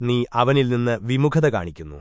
നീ അവനിൽ നിന്ന് വിമുഖത കാണിക്കുന്നു